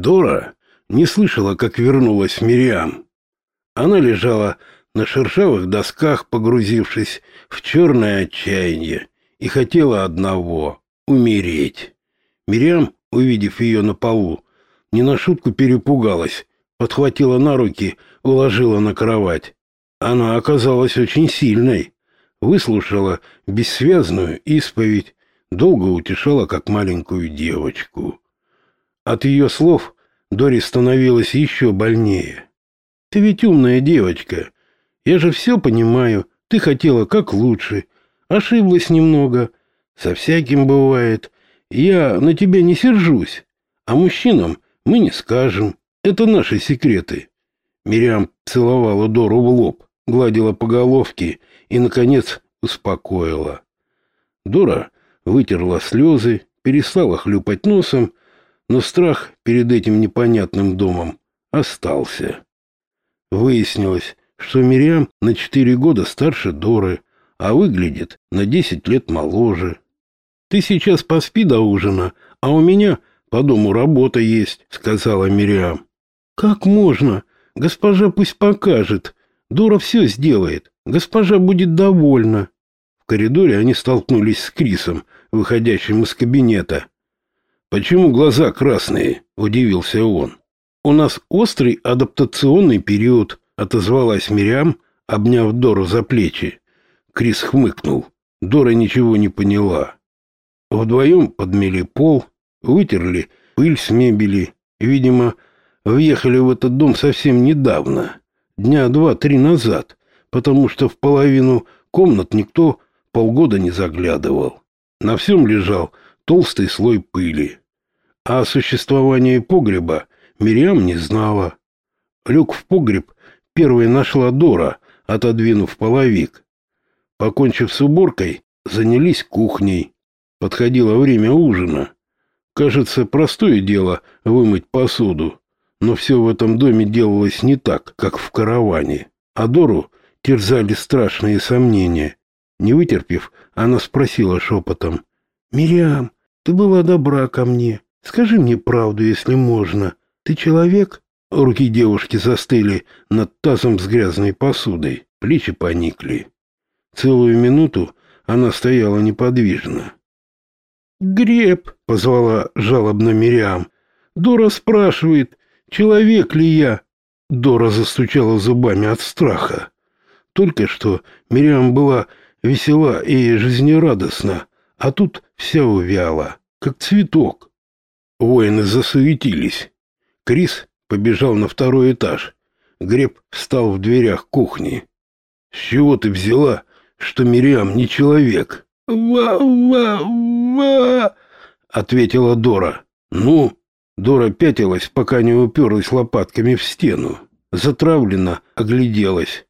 Дора не слышала, как вернулась Мириам. Она лежала на шершавых досках, погрузившись в черное отчаяние, и хотела одного — умереть. Мириам, увидев ее на полу, не на шутку перепугалась, подхватила на руки, уложила на кровать. Она оказалась очень сильной, выслушала бессвязную исповедь, долго утешала, как маленькую девочку. От ее слов Дори становилось еще больнее. «Ты ведь умная девочка. Я же все понимаю. Ты хотела как лучше. Ошиблась немного. Со всяким бывает. Я на тебя не сержусь. А мужчинам мы не скажем. Это наши секреты». Мириам целовала Дору в лоб, гладила по головке и, наконец, успокоила. Дора вытерла слезы, перестала хлюпать носом, но страх перед этим непонятным домом остался. Выяснилось, что Мириам на четыре года старше Доры, а выглядит на десять лет моложе. «Ты сейчас поспи до ужина, а у меня по дому работа есть», — сказала Мириам. «Как можно? Госпожа пусть покажет. Дора все сделает. Госпожа будет довольна». В коридоре они столкнулись с Крисом, выходящим из кабинета. «Почему глаза красные?» — удивился он. «У нас острый адаптационный период», — отозвалась Мириам, обняв Дору за плечи. Крис хмыкнул. Дора ничего не поняла. Вдвоем подмели пол, вытерли пыль с мебели. Видимо, въехали в этот дом совсем недавно, дня два-три назад, потому что в половину комнат никто полгода не заглядывал. На всем лежал толстый слой пыли. О существовании погреба Мириам не знала. Люк в погреб первой нашла Дора, отодвинув половик. Покончив с уборкой, занялись кухней. Подходило время ужина. Кажется, простое дело вымыть посуду, но все в этом доме делалось не так, как в караване. А Дору терзали страшные сомнения. Не вытерпев, она спросила шепотом. «Мириам, ты была добра ко мне. Скажи мне правду, если можно. Ты человек? Руки девушки застыли над тазом с грязной посудой, плечи поникли. Целую минуту она стояла неподвижно. «Греб!» — позвала жалобно Мириам. «Дора спрашивает, человек ли я?» Дора застучала зубами от страха. Только что Мириам была весела и жизнерадостна, а тут вся увяла, как цветок. Воины засуетились. Крис побежал на второй этаж. Греб встал в дверях кухни. «С чего ты взяла, что Мириам не человек?» «Ва-ва-ва!» — ответила Дора. «Ну?» Дора пятилась, пока не уперлась лопатками в стену. Затравленно огляделась.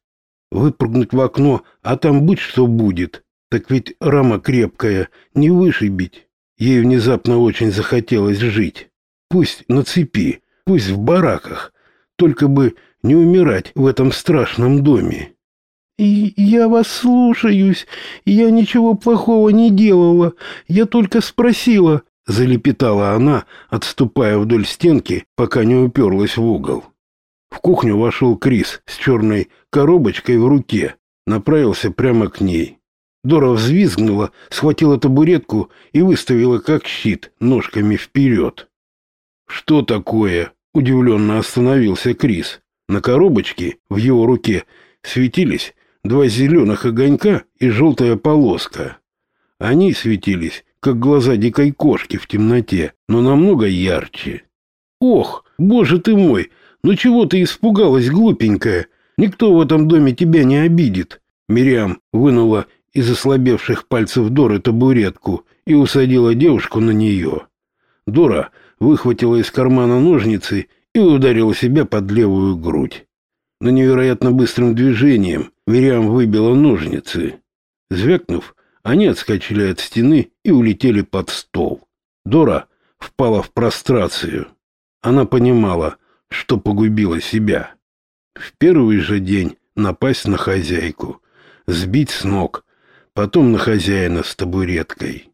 Выпрыгнуть в окно, а там будь что будет. Так ведь рама крепкая, не вышибить. Ей внезапно очень захотелось жить. Пусть на цепи, пусть в бараках, только бы не умирать в этом страшном доме. И я вас слушаюсь. Я ничего плохого не делала. Я только спросила, залепетала она, отступая вдоль стенки, пока не уперлась в угол. В кухню вошел Крис с черной коробочкой в руке, направился прямо к ней. Дора взвизгнула, схватила табуретку и выставила как щит ножками вперед. «Что такое?» — удивленно остановился Крис. На коробочке в его руке светились два зеленых огонька и желтая полоска. Они светились, как глаза дикой кошки в темноте, но намного ярче. «Ох, боже ты мой! Ну чего ты испугалась, глупенькая? Никто в этом доме тебя не обидит!» Мириам вынула из ослабевших пальцев Доры табуретку и усадила девушку на нее. Дора выхватила из кармана ножницы и ударила себя под левую грудь. Но невероятно быстрым движением Мириам выбила ножницы. Звякнув, они отскочили от стены и улетели под стол. Дора впала в прострацию. Она понимала, что погубила себя. В первый же день напасть на хозяйку, сбить с ног, потом на хозяина с табуреткой.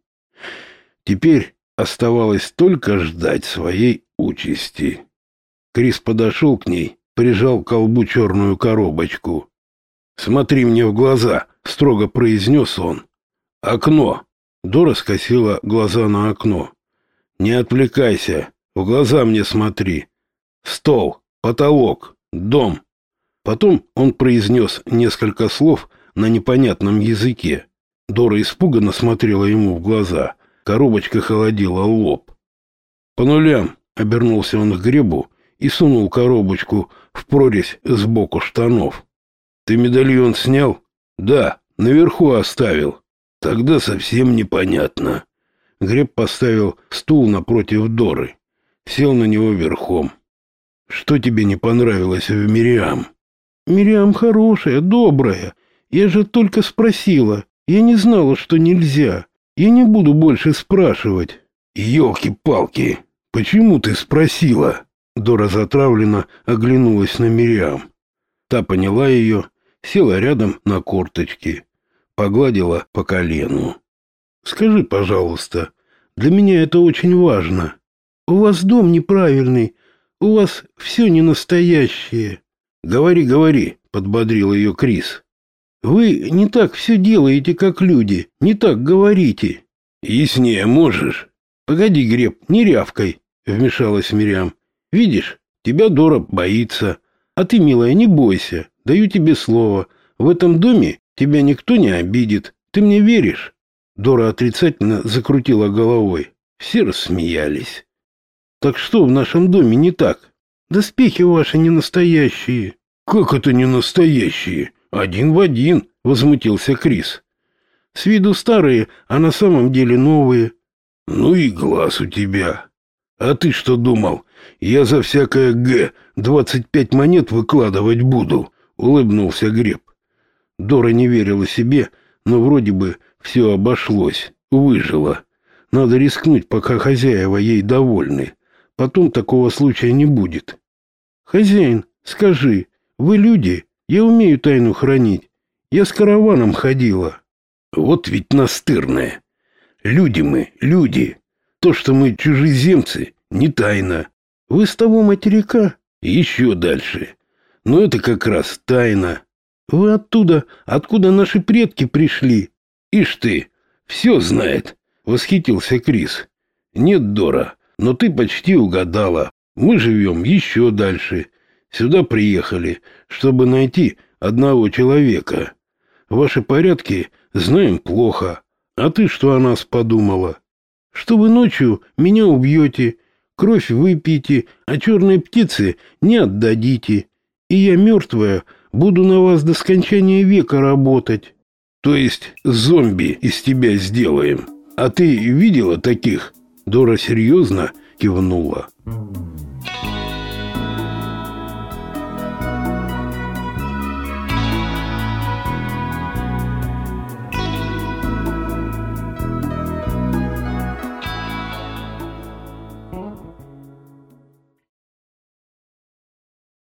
Теперь Оставалось только ждать своей участи. Крис подошел к ней, прижал к колбу черную коробочку. «Смотри мне в глаза», — строго произнес он. «Окно». Дора скосила глаза на окно. «Не отвлекайся, в глаза мне смотри. Стол, потолок, дом». Потом он произнес несколько слов на непонятном языке. Дора испуганно смотрела ему в глаза. Коробочка холодила лоб. «По нулям», — обернулся он к гребу и сунул коробочку в прорезь сбоку штанов. «Ты медальон снял?» «Да, наверху оставил». «Тогда совсем непонятно». Греб поставил стул напротив Доры. Сел на него верхом. «Что тебе не понравилось в Мириам?» «Мириам хорошая, добрая. Я же только спросила. Я не знала, что нельзя. Я не буду больше спрашивать». «Елки-палки! Почему ты спросила?» Дора затравленно оглянулась на Мириам. Та поняла ее, села рядом на корточки, погладила по колену. «Скажи, пожалуйста, для меня это очень важно. У вас дом неправильный, у вас все не настоящее». «Говори, говори», — подбодрил ее Крис. «Вы не так все делаете, как люди, не так говорите». «Яснее можешь?» «Погоди, Греб, не рявкой», — вмешалась Мирям. Видишь, тебя Дора боится. А ты, милая, не бойся. Даю тебе слово. В этом доме тебя никто не обидит. Ты мне веришь?» Дора отрицательно закрутила головой. Все рассмеялись. «Так что в нашем доме не так? Доспехи ваши не настоящие». «Как это не настоящие? Один в один», — возмутился Крис. «С виду старые, а на самом деле новые». «Ну и глаз у тебя. А ты что думал, я за всякое «Г» двадцать пять монет выкладывать буду?» — улыбнулся Греб. Дора не верила себе, но вроде бы все обошлось, выжила. Надо рискнуть, пока хозяева ей довольны. Потом такого случая не будет. «Хозяин, скажи, вы люди? Я умею тайну хранить. Я с караваном ходила». «Вот ведь настырная. Люди мы, люди. То, что мы чужеземцы, не тайна. Вы с того материка? Еще дальше. Но это как раз тайна. Вы оттуда, откуда наши предки пришли. Ишь ты, все знает, восхитился Крис. Нет, Дора, но ты почти угадала. Мы живем еще дальше. Сюда приехали, чтобы найти одного человека. Ваши порядки знаем плохо. А ты что о нас подумала? что вы ночью меня убьете, кровь выпьете, а черной птице не отдадите, и я мертвая буду на вас до скончания века работать. То есть зомби из тебя сделаем. А ты видела таких? Дора серьезно кивнула.